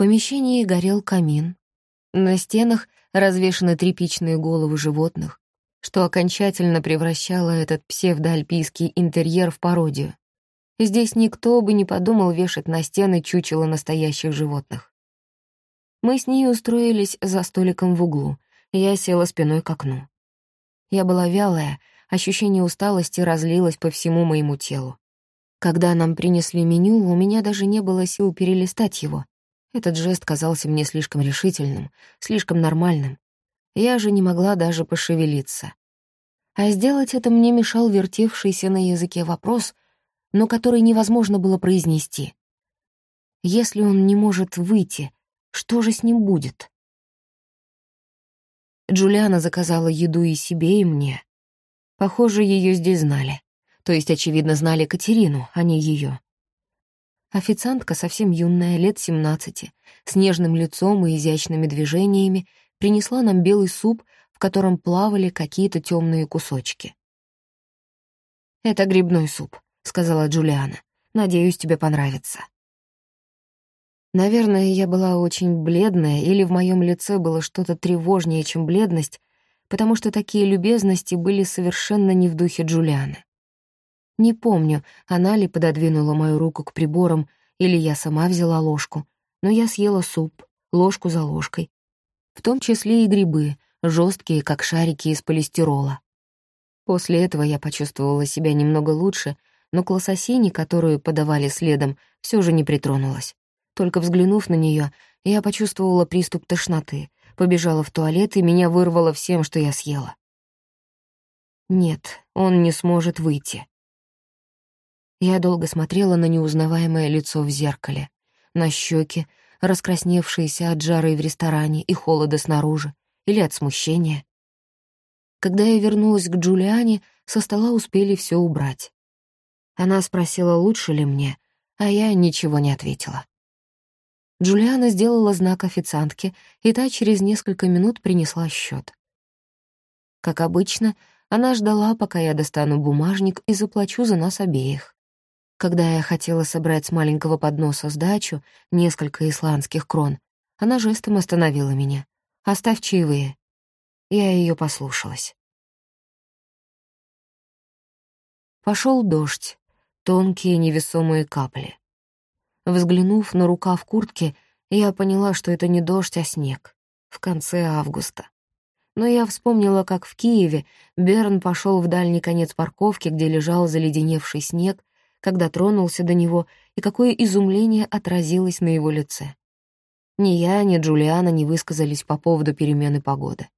помещении горел камин. На стенах развешаны тряпичные головы животных, что окончательно превращало этот псевдоальпийский интерьер в пародию. Здесь никто бы не подумал вешать на стены чучело настоящих животных. Мы с ней устроились за столиком в углу. Я села спиной к окну. Я была вялая, ощущение усталости разлилось по всему моему телу. Когда нам принесли меню, у меня даже не было сил перелистать его. Этот жест казался мне слишком решительным, слишком нормальным. Я же не могла даже пошевелиться. А сделать это мне мешал вертевшийся на языке вопрос, но который невозможно было произнести. Если он не может выйти, что же с ним будет? Джулиана заказала еду и себе, и мне. Похоже, ее здесь знали. То есть, очевидно, знали Катерину, а не ее. Официантка, совсем юная, лет семнадцати, с нежным лицом и изящными движениями, принесла нам белый суп, в котором плавали какие-то темные кусочки. «Это грибной суп», — сказала Джулиана. «Надеюсь, тебе понравится». Наверное, я была очень бледная, или в моем лице было что-то тревожнее, чем бледность, потому что такие любезности были совершенно не в духе Джулианы. Не помню, она ли пододвинула мою руку к приборам, или я сама взяла ложку, но я съела суп, ложку за ложкой, в том числе и грибы, жесткие, как шарики из полистирола. После этого я почувствовала себя немного лучше, но к лососине, которую подавали следом, все же не притронулась. Только взглянув на нее, я почувствовала приступ тошноты, побежала в туалет, и меня вырвало всем, что я съела. Нет, он не сможет выйти. Я долго смотрела на неузнаваемое лицо в зеркале, на щеки, раскрасневшиеся от жары в ресторане и холода снаружи, или от смущения. Когда я вернулась к Джулиане, со стола успели все убрать. Она спросила, лучше ли мне, а я ничего не ответила. Джулиана сделала знак официантке, и та через несколько минут принесла счет. Как обычно, она ждала, пока я достану бумажник и заплачу за нас обеих. Когда я хотела собрать с маленького подноса сдачу, несколько исландских крон, она жестом остановила меня. «Оставь чаевые». Я ее послушалась. Пошел дождь, тонкие невесомые капли. Взглянув на рукав куртки, я поняла, что это не дождь, а снег. В конце августа. Но я вспомнила, как в Киеве Берн пошел в дальний конец парковки, где лежал заледеневший снег, когда тронулся до него, и какое изумление отразилось на его лице. Ни я, ни Джулиана не высказались по поводу перемены погоды.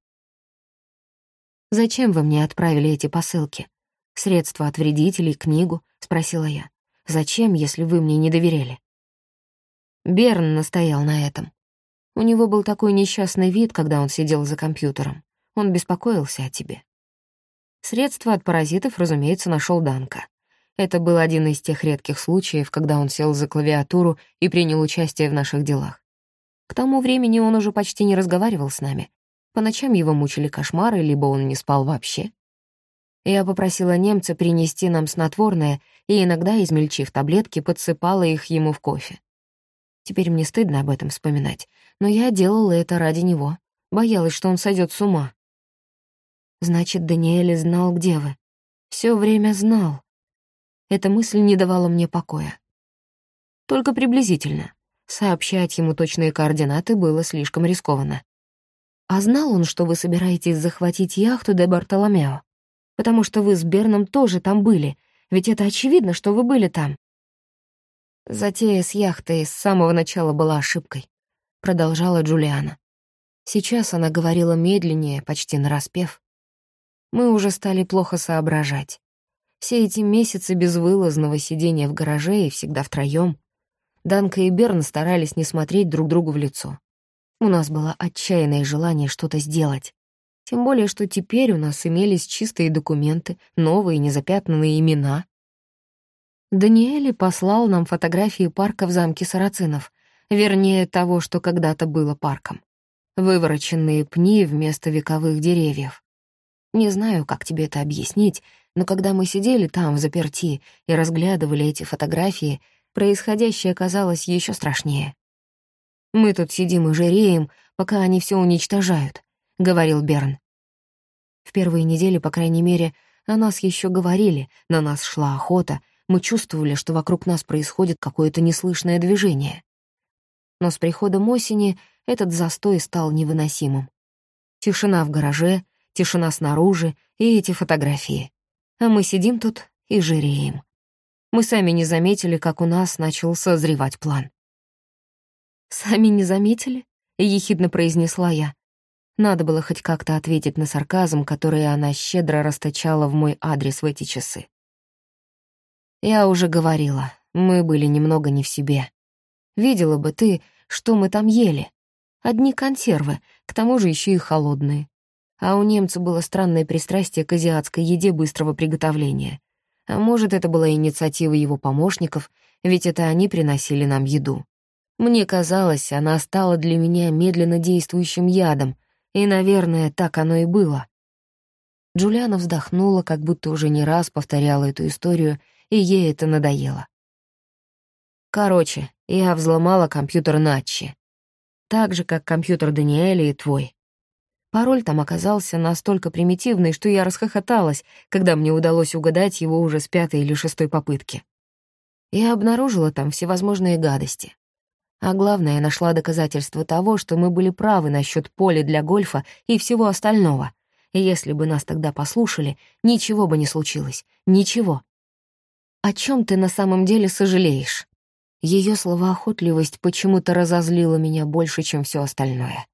«Зачем вы мне отправили эти посылки? Средства от вредителей, книгу?» — спросила я. «Зачем, если вы мне не доверяли?» Берн настоял на этом. У него был такой несчастный вид, когда он сидел за компьютером. Он беспокоился о тебе. Средства от паразитов, разумеется, нашел Данка. Это был один из тех редких случаев, когда он сел за клавиатуру и принял участие в наших делах. К тому времени он уже почти не разговаривал с нами. По ночам его мучили кошмары, либо он не спал вообще. Я попросила немца принести нам снотворное и иногда, измельчив таблетки, подсыпала их ему в кофе. Теперь мне стыдно об этом вспоминать, но я делала это ради него. Боялась, что он сойдет с ума. Значит, Даниэль знал, где вы. Все время знал. Эта мысль не давала мне покоя. Только приблизительно. Сообщать ему точные координаты было слишком рискованно. А знал он, что вы собираетесь захватить яхту де Бартоломео? Потому что вы с Берном тоже там были, ведь это очевидно, что вы были там. Затея с яхтой с самого начала была ошибкой, продолжала Джулиана. Сейчас она говорила медленнее, почти нараспев. Мы уже стали плохо соображать. Все эти месяцы безвылазного сидения в гараже и всегда втроём. Данка и Берн старались не смотреть друг другу в лицо. У нас было отчаянное желание что-то сделать. Тем более, что теперь у нас имелись чистые документы, новые незапятнанные имена. Даниэли послал нам фотографии парка в замке Сарацинов, вернее, того, что когда-то было парком. Вывороченные пни вместо вековых деревьев. Не знаю, как тебе это объяснить, но когда мы сидели там в заперти и разглядывали эти фотографии, происходящее казалось еще страшнее. Мы тут сидим и жиреем, пока они все уничтожают», — говорил Берн. В первые недели, по крайней мере, о нас еще говорили, на нас шла охота, мы чувствовали, что вокруг нас происходит какое-то неслышное движение. Но с приходом осени этот застой стал невыносимым. Тишина в гараже, тишина снаружи и эти фотографии. А мы сидим тут и жиреем. Мы сами не заметили, как у нас начал созревать план. «Сами не заметили?» — ехидно произнесла я. Надо было хоть как-то ответить на сарказм, который она щедро расточала в мой адрес в эти часы. Я уже говорила, мы были немного не в себе. Видела бы ты, что мы там ели. Одни консервы, к тому же еще и холодные. А у немца было странное пристрастие к азиатской еде быстрого приготовления. А может, это была инициатива его помощников, ведь это они приносили нам еду. Мне казалось, она стала для меня медленно действующим ядом, и, наверное, так оно и было. Джулиана вздохнула, как будто уже не раз повторяла эту историю, и ей это надоело. Короче, я взломала компьютер Натчи. Так же, как компьютер Даниэля и твой. Пароль там оказался настолько примитивный, что я расхохоталась, когда мне удалось угадать его уже с пятой или шестой попытки. Я обнаружила там всевозможные гадости. А главное, нашла доказательства того, что мы были правы насчет поля для гольфа и всего остального. И если бы нас тогда послушали, ничего бы не случилось. Ничего. О чем ты на самом деле сожалеешь? Ее словоохотливость почему-то разозлила меня больше, чем все остальное.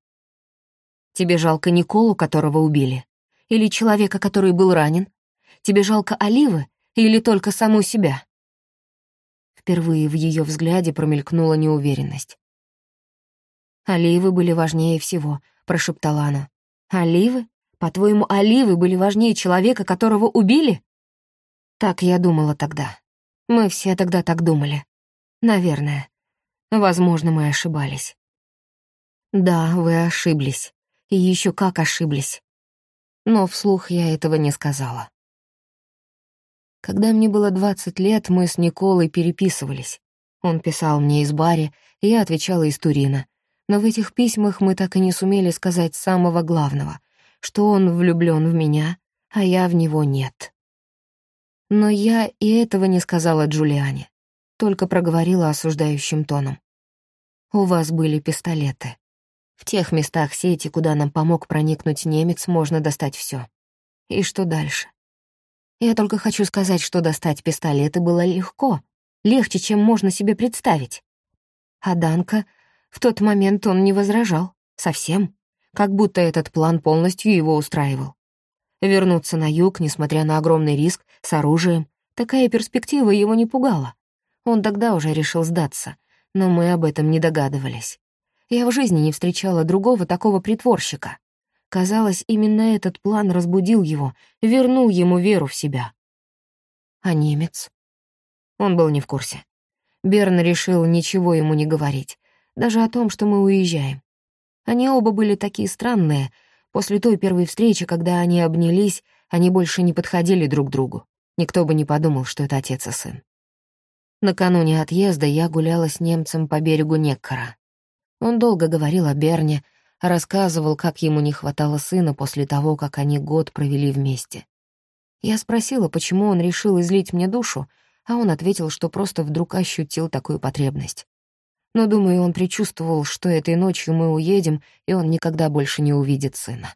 Тебе жалко Николу, которого убили? Или человека, который был ранен? Тебе жалко Оливы или только саму себя?» Впервые в ее взгляде промелькнула неуверенность. «Оливы были важнее всего», — прошептала она. «Оливы? По-твоему, оливы были важнее человека, которого убили?» Так я думала тогда. Мы все тогда так думали. Наверное. Возможно, мы ошибались. Да, вы ошиблись. И еще как ошиблись. Но вслух я этого не сказала. Когда мне было 20 лет, мы с Николой переписывались. Он писал мне из баре, и я отвечала из Турина. Но в этих письмах мы так и не сумели сказать самого главного, что он влюблён в меня, а я в него нет. Но я и этого не сказала Джулиане, только проговорила осуждающим тоном. «У вас были пистолеты. В тех местах сети, куда нам помог проникнуть немец, можно достать все. И что дальше? Я только хочу сказать, что достать пистолеты было легко, легче, чем можно себе представить. А Данка, в тот момент он не возражал, совсем, как будто этот план полностью его устраивал. Вернуться на юг, несмотря на огромный риск, с оружием, такая перспектива его не пугала. Он тогда уже решил сдаться, но мы об этом не догадывались. Я в жизни не встречала другого такого притворщика. Казалось, именно этот план разбудил его, вернул ему веру в себя. А немец? Он был не в курсе. Берн решил ничего ему не говорить, даже о том, что мы уезжаем. Они оба были такие странные. После той первой встречи, когда они обнялись, они больше не подходили друг к другу. Никто бы не подумал, что это отец и сын. Накануне отъезда я гуляла с немцем по берегу Неккара. Он долго говорил о Берне, рассказывал, как ему не хватало сына после того, как они год провели вместе. Я спросила, почему он решил излить мне душу, а он ответил, что просто вдруг ощутил такую потребность. Но, думаю, он предчувствовал, что этой ночью мы уедем, и он никогда больше не увидит сына.